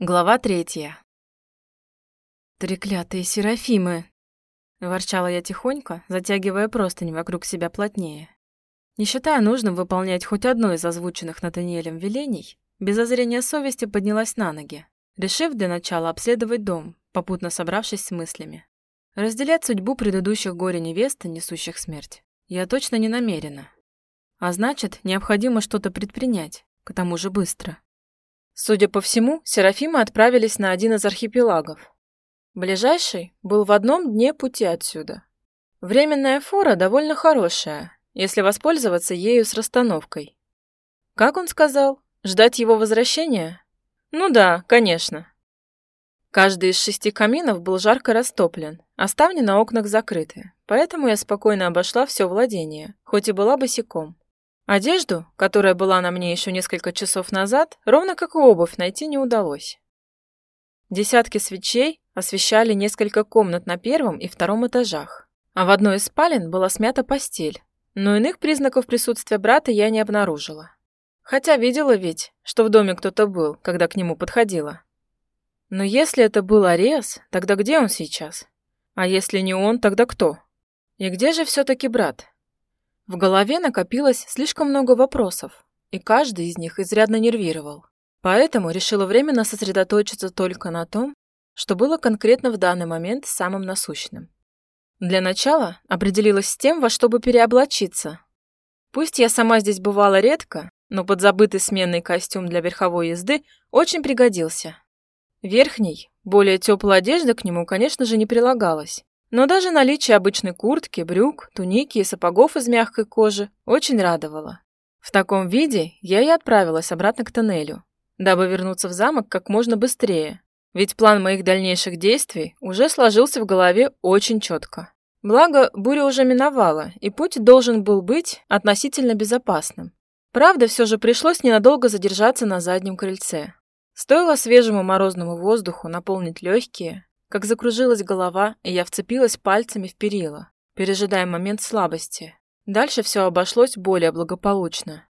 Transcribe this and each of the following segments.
Глава третья. «Треклятые серафимы!» – ворчала я тихонько, затягивая простынь вокруг себя плотнее. Не считая нужным выполнять хоть одно из озвученных Натаниэлем велений, без озрения совести поднялась на ноги, решив для начала обследовать дом, попутно собравшись с мыслями. Разделять судьбу предыдущих горе-невест, несущих смерть, я точно не намерена. А значит, необходимо что-то предпринять, к тому же быстро. Судя по всему, Серафимы отправились на один из архипелагов. Ближайший был в одном дне пути отсюда. Временная фора довольно хорошая, если воспользоваться ею с расстановкой. Как он сказал? Ждать его возвращения? Ну да, конечно. Каждый из шести каминов был жарко растоплен, а ставни на окнах закрыты, поэтому я спокойно обошла все владение, хоть и была босиком. Одежду, которая была на мне еще несколько часов назад, ровно как и обувь, найти не удалось. Десятки свечей освещали несколько комнат на первом и втором этажах, а в одной из спален была смята постель, но иных признаков присутствия брата я не обнаружила. Хотя видела ведь, что в доме кто-то был, когда к нему подходила. Но если это был Ариас, тогда где он сейчас? А если не он, тогда кто? И где же все-таки брат? В голове накопилось слишком много вопросов, и каждый из них изрядно нервировал. Поэтому решила временно сосредоточиться только на том, что было конкретно в данный момент самым насущным. Для начала определилась с тем, во что бы переоблачиться. Пусть я сама здесь бывала редко, но подзабытый сменный костюм для верховой езды очень пригодился. Верхний, более теплой одежды к нему, конечно же, не прилагалось, но даже наличие обычной куртки, брюк, туники и сапогов из мягкой кожи очень радовало. В таком виде я и отправилась обратно к тоннелю, дабы вернуться в замок как можно быстрее, ведь план моих дальнейших действий уже сложился в голове очень четко. Благо, буря уже миновала, и путь должен был быть относительно безопасным. Правда, все же пришлось ненадолго задержаться на заднем крыльце. Стоило свежему морозному воздуху наполнить легкие, как закружилась голова, и я вцепилась пальцами в перила, пережидая момент слабости. Дальше все обошлось более благополучно.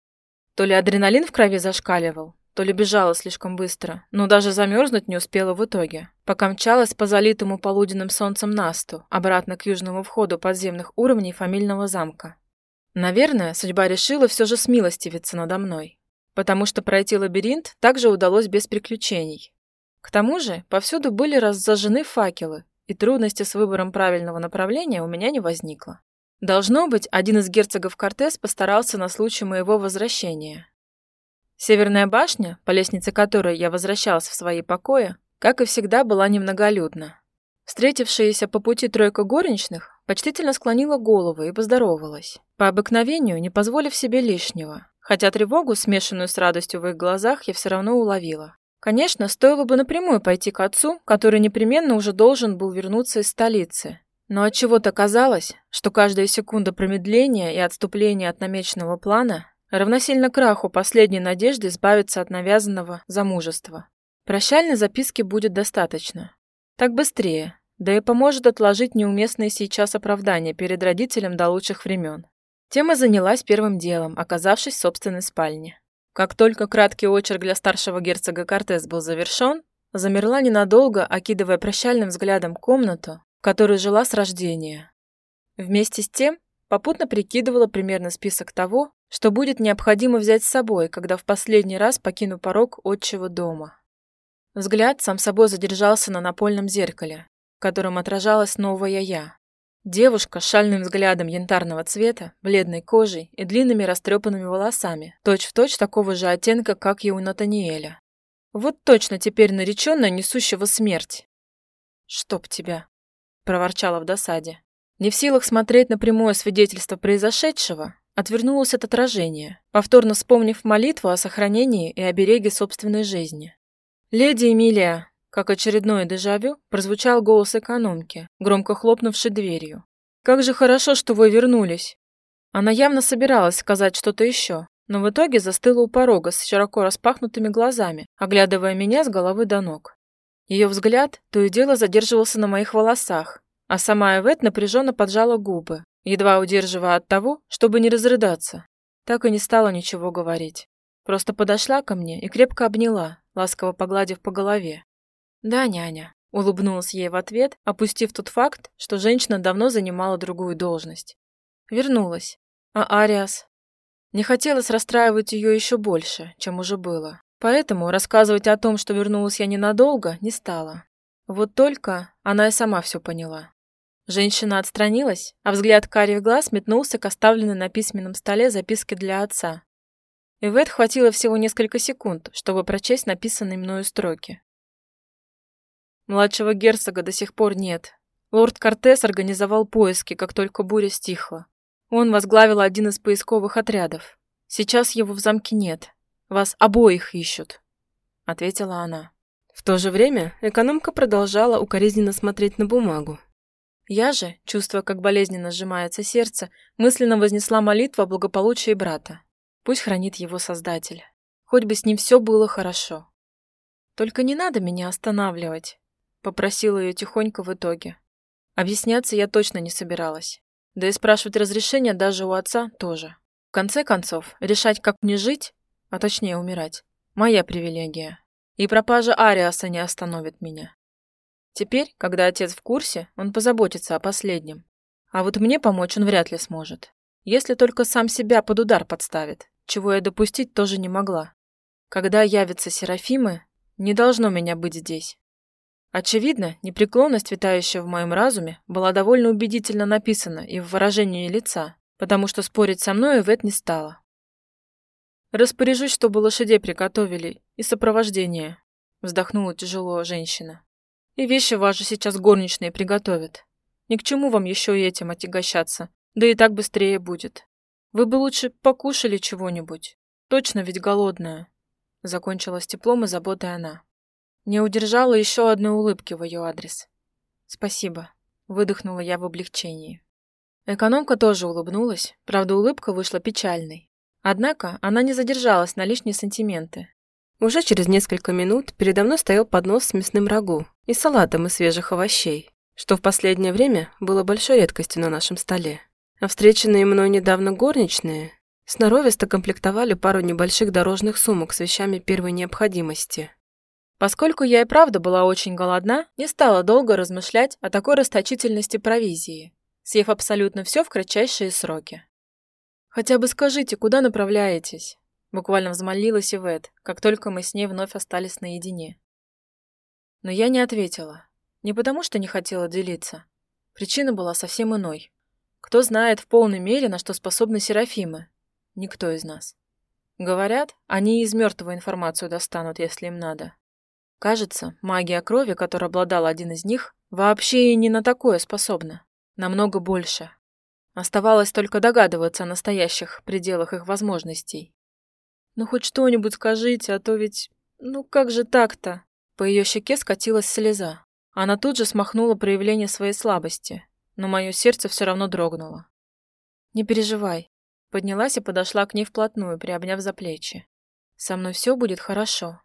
То ли адреналин в крови зашкаливал, то ли бежала слишком быстро, но даже замерзнуть не успела в итоге, пока мчалась по залитому полуденным солнцем Насту, обратно к южному входу подземных уровней фамильного замка. Наверное, судьба решила все же смилостивиться надо мной, потому что пройти лабиринт также удалось без приключений. К тому же повсюду были раззажены факелы, и трудности с выбором правильного направления у меня не возникло. Должно быть, один из герцогов Кортес постарался на случай моего возвращения. Северная башня, по лестнице которой я возвращалась в свои покои, как и всегда, была немноголюдна. Встретившаяся по пути тройка горничных почтительно склонила голову и поздоровалась, по обыкновению не позволив себе лишнего, хотя тревогу, смешанную с радостью в их глазах, я все равно уловила. Конечно, стоило бы напрямую пойти к отцу, который непременно уже должен был вернуться из столицы. Но от чего то казалось, что каждая секунда промедления и отступления от намеченного плана равносильно краху последней надежды избавиться от навязанного замужества. Прощальной записки будет достаточно. Так быстрее, да и поможет отложить неуместные сейчас оправдания перед родителем до лучших времен. Тема занялась первым делом, оказавшись в собственной спальне. Как только краткий очерк для старшего герцога Кортес был завершен, замерла ненадолго, окидывая прощальным взглядом комнату, в которой жила с рождения. Вместе с тем, попутно прикидывала примерно список того, что будет необходимо взять с собой, когда в последний раз покину порог отчего дома. Взгляд сам собой задержался на напольном зеркале, в котором отражалась новая я. Девушка с шальным взглядом янтарного цвета, бледной кожей и длинными растрепанными волосами, точь-в-точь точь такого же оттенка, как и у Натаниэля. Вот точно теперь нареченная несущего смерть. «Чтоб тебя!» – проворчала в досаде. Не в силах смотреть на прямое свидетельство произошедшего, отвернулась от отражения, повторно вспомнив молитву о сохранении и обереге собственной жизни. «Леди Эмилия, как очередное дежавю, прозвучал голос экономки, громко хлопнувшей дверью. «Как же хорошо, что вы вернулись!» Она явно собиралась сказать что-то еще, но в итоге застыла у порога с широко распахнутыми глазами, оглядывая меня с головы до ног. Ее взгляд то и дело задерживался на моих волосах, а сама Эвет напряженно поджала губы, едва удерживая от того, чтобы не разрыдаться. Так и не стала ничего говорить. Просто подошла ко мне и крепко обняла, ласково погладив по голове. «Да, няня», — улыбнулась ей в ответ, опустив тот факт, что женщина давно занимала другую должность. Вернулась. А Ариас? Не хотелось расстраивать ее еще больше, чем уже было. Поэтому рассказывать о том, что вернулась я ненадолго, не стала. Вот только она и сама все поняла. Женщина отстранилась, а взгляд карих глаз метнулся к оставленной на письменном столе записке для отца. Ивет хватило всего несколько секунд, чтобы прочесть написанные мною строки. Младшего герцога до сих пор нет. Лорд Кортес организовал поиски, как только буря стихла. Он возглавил один из поисковых отрядов. Сейчас его в замке нет. Вас обоих ищут, ответила она. В то же время экономка продолжала укоризненно смотреть на бумагу. Я же, чувствуя, как болезненно сжимается сердце, мысленно вознесла молитву о благополучии брата. Пусть хранит его Создатель. Хоть бы с ним все было хорошо. Только не надо меня останавливать, попросила ее тихонько в итоге. Объясняться я точно не собиралась. Да и спрашивать разрешения даже у отца тоже. В конце концов, решать, как мне жить, а точнее умирать, моя привилегия. И пропажа Ариаса не остановит меня. Теперь, когда отец в курсе, он позаботится о последнем. А вот мне помочь он вряд ли сможет. Если только сам себя под удар подставит, чего я допустить тоже не могла. Когда явятся Серафимы, не должно меня быть здесь. Очевидно, непреклонность, витающая в моем разуме, была довольно убедительно написана и в выражении лица, потому что спорить со мной Эвет не стала. «Распоряжусь, чтобы лошадей приготовили и сопровождение», вздохнула тяжело женщина. «И вещи ваши сейчас горничные приготовят. Ни к чему вам еще и этим отягощаться, да и так быстрее будет. Вы бы лучше покушали чего-нибудь. Точно ведь голодная», закончила с теплом и заботой она. Не удержала еще одной улыбки в ее адрес. «Спасибо», — выдохнула я в облегчении. Экономка тоже улыбнулась, правда, улыбка вышла печальной. Однако она не задержалась на лишние сантименты. Уже через несколько минут передо мной стоял поднос с мясным рагу и салатом из свежих овощей, что в последнее время было большой редкостью на нашем столе. А встреченные мной недавно горничные сноровисто комплектовали пару небольших дорожных сумок с вещами первой необходимости. Поскольку я и правда была очень голодна, не стала долго размышлять о такой расточительности провизии, съев абсолютно все в кратчайшие сроки. «Хотя бы скажите, куда направляетесь?» Буквально взмолилась Ивет, как только мы с ней вновь остались наедине. Но я не ответила. Не потому, что не хотела делиться. Причина была совсем иной. Кто знает в полной мере, на что способны Серафимы? Никто из нас. Говорят, они из мертвого информацию достанут, если им надо. Кажется, магия крови, которой обладал один из них, вообще и не на такое способна. Намного больше. Оставалось только догадываться о настоящих пределах их возможностей. «Ну хоть что-нибудь скажите, а то ведь... Ну как же так-то?» По ее щеке скатилась слеза. Она тут же смахнула проявление своей слабости, но мое сердце все равно дрогнуло. «Не переживай». Поднялась и подошла к ней вплотную, приобняв за плечи. «Со мной все будет хорошо.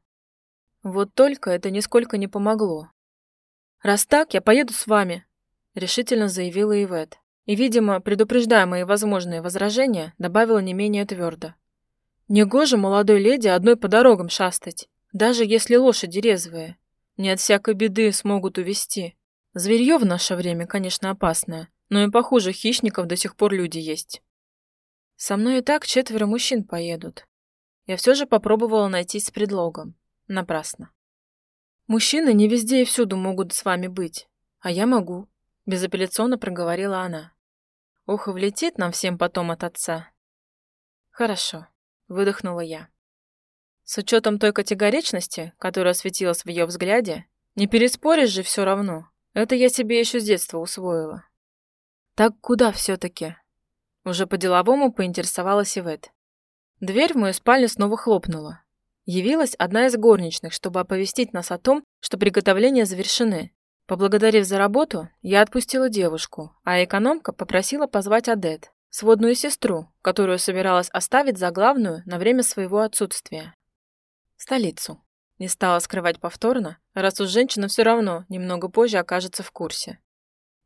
Вот только это нисколько не помогло. «Раз так, я поеду с вами», — решительно заявила Ивет. И, видимо, предупреждая мои возможные возражения, добавила не менее твердо. «Негоже молодой леди одной по дорогам шастать, даже если лошади резвые. Не от всякой беды смогут увести. Зверье в наше время, конечно, опасное, но и похуже хищников до сих пор люди есть. Со мной и так четверо мужчин поедут. Я все же попробовала найтись с предлогом. Напрасно. Мужчины не везде и всюду могут с вами быть, а я могу, безапелляционно проговорила она. Ох, и влетит нам всем потом от отца. Хорошо, выдохнула я. С учетом той категоричности, которая светилась в ее взгляде, не переспоришь же все равно. Это я себе еще с детства усвоила. Так куда все-таки? Уже по-деловому поинтересовалась Ивет. Дверь в мою спальню снова хлопнула, Явилась одна из горничных, чтобы оповестить нас о том, что приготовления завершены. Поблагодарив за работу, я отпустила девушку, а экономка попросила позвать Адет, сводную сестру, которую собиралась оставить за главную на время своего отсутствия. Столицу. Не стала скрывать повторно, раз уж женщина все равно немного позже окажется в курсе.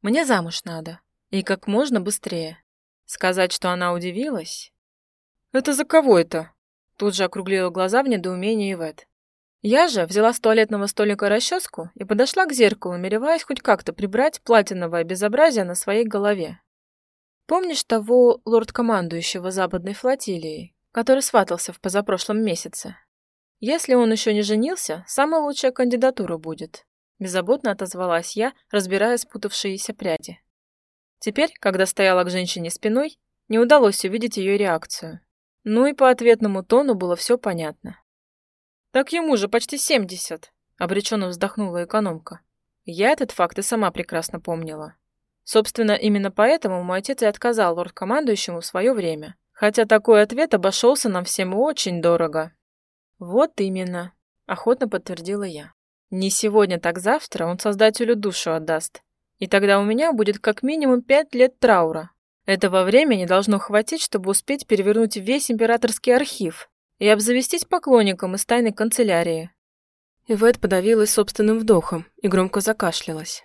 Мне замуж надо. И как можно быстрее. Сказать, что она удивилась? «Это за кого это?» Тут же округлила глаза в недоумении Ивет. Я же взяла с туалетного столика расческу и подошла к зеркалу, намереваясь хоть как-то прибрать платиновое безобразие на своей голове. Помнишь того лорд-командующего западной флотилией, который сватался в позапрошлом месяце? Если он еще не женился, самая лучшая кандидатура будет. Беззаботно отозвалась я, разбирая спутавшиеся пряди. Теперь, когда стояла к женщине спиной, не удалось увидеть ее реакцию. Ну и по ответному тону было все понятно. «Так ему же почти семьдесят», — обреченно вздохнула экономка. Я этот факт и сама прекрасно помнила. Собственно, именно поэтому мой отец и отказал лорд-командующему в свое время. Хотя такой ответ обошелся нам всем очень дорого. Вот именно, охотно подтвердила я. Не сегодня, так завтра он создателю душу отдаст. И тогда у меня будет как минимум пять лет траура. Этого времени должно хватить, чтобы успеть перевернуть весь императорский архив и обзавестись поклонником из тайной канцелярии. Ивет подавилась собственным вдохом и громко закашлялась.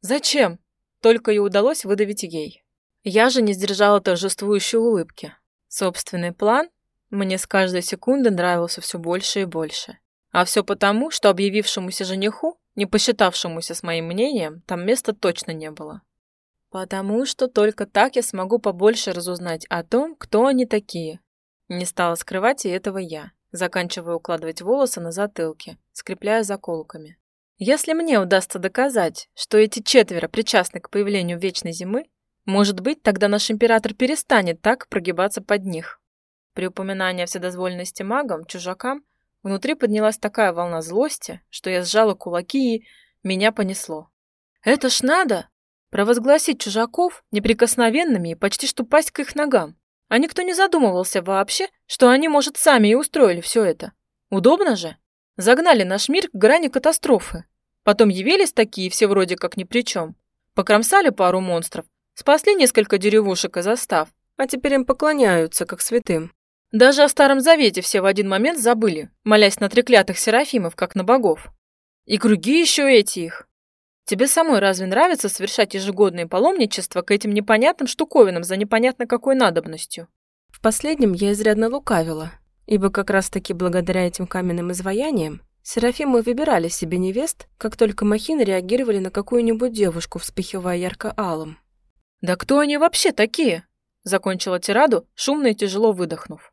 «Зачем?» Только и удалось выдавить ей. Я же не сдержала торжествующей улыбки. Собственный план мне с каждой секунды нравился все больше и больше. А все потому, что объявившемуся жениху, не посчитавшемуся с моим мнением, там места точно не было. Потому что только так я смогу побольше разузнать о том, кто они такие. Не стала скрывать и этого я, заканчивая укладывать волосы на затылке, скрепляя заколками. Если мне удастся доказать, что эти четверо причастны к появлению вечной зимы, может быть, тогда наш император перестанет так прогибаться под них. При упоминании о вседозволенности магам, чужакам, внутри поднялась такая волна злости, что я сжала кулаки и меня понесло. Это ж надо! Провозгласить чужаков неприкосновенными и почти что пасть к их ногам. А никто не задумывался вообще, что они, может, сами и устроили все это. Удобно же? Загнали наш мир к грани катастрофы. Потом явились такие все вроде как ни при чем. Покромсали пару монстров, спасли несколько деревушек и застав, а теперь им поклоняются, как святым. Даже о Старом Завете все в один момент забыли, молясь на треклятых серафимов, как на богов. И круги еще эти их. Тебе самой разве нравится совершать ежегодные паломничества к этим непонятным штуковинам за непонятно какой надобностью? В последнем я изрядно лукавила, ибо как раз-таки благодаря этим каменным изваяниям Серафимы выбирали себе невест, как только махины реагировали на какую-нибудь девушку, вспыхивая ярко-алым. «Да кто они вообще такие?» Закончила тираду, шумно и тяжело выдохнув.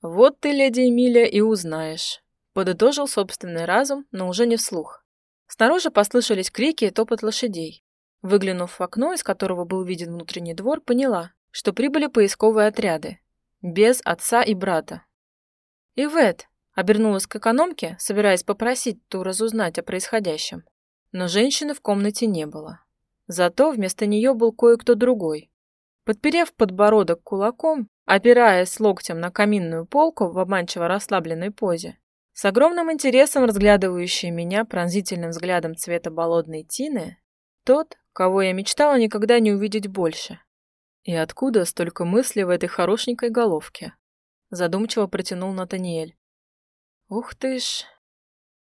«Вот ты, леди Эмилия, и узнаешь», подытожил собственный разум, но уже не вслух. Снаружи послышались крики и топот лошадей. Выглянув в окно, из которого был виден внутренний двор, поняла, что прибыли поисковые отряды. Без отца и брата. «Ивет!» — обернулась к экономке, собираясь попросить ту разузнать о происходящем. Но женщины в комнате не было. Зато вместо нее был кое-кто другой. Подперев подбородок кулаком, опираясь локтем на каминную полку в обманчиво расслабленной позе, с огромным интересом разглядывающий меня пронзительным взглядом цвета болотной тины, тот, кого я мечтала никогда не увидеть больше. И откуда столько мыслей в этой хорошенькой головке? Задумчиво протянул Натаниэль. Ух ты ж,